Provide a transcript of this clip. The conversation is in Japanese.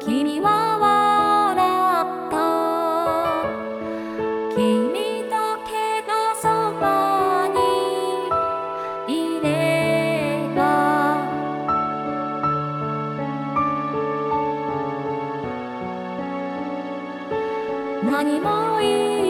君は何もい